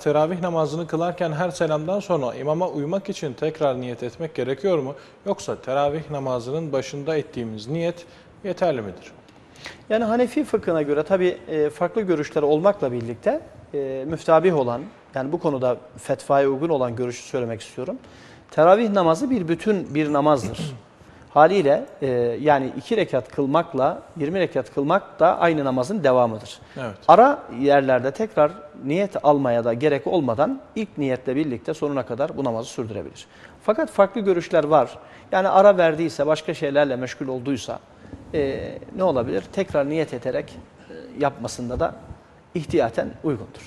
Teravih namazını kılarken her selamdan sonra imama uymak için tekrar niyet etmek gerekiyor mu? Yoksa teravih namazının başında ettiğimiz niyet yeterli midir? Yani Hanefi fıkhına göre tabi farklı görüşler olmakla birlikte e, müftabih olan, yani bu konuda fetvaya uygun olan görüşü söylemek istiyorum. Teravih namazı bir bütün bir namazdır. Haliyle e, yani iki rekat kılmakla 20 rekat kılmak da aynı namazın devamıdır. Evet. Ara yerlerde tekrar niyet almaya da gerek olmadan ilk niyetle birlikte sonuna kadar bu namazı sürdürebilir. Fakat farklı görüşler var. Yani ara verdiyse, başka şeylerle meşgul olduysa e, ne olabilir? Tekrar niyet ederek e, yapmasında da ihtiyaten uygundur.